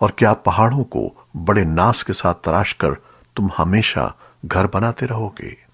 और क्या पहाड़ों को बड़े नास के साथ तराश कर तुम हमेशा घर बनाते रहोगे?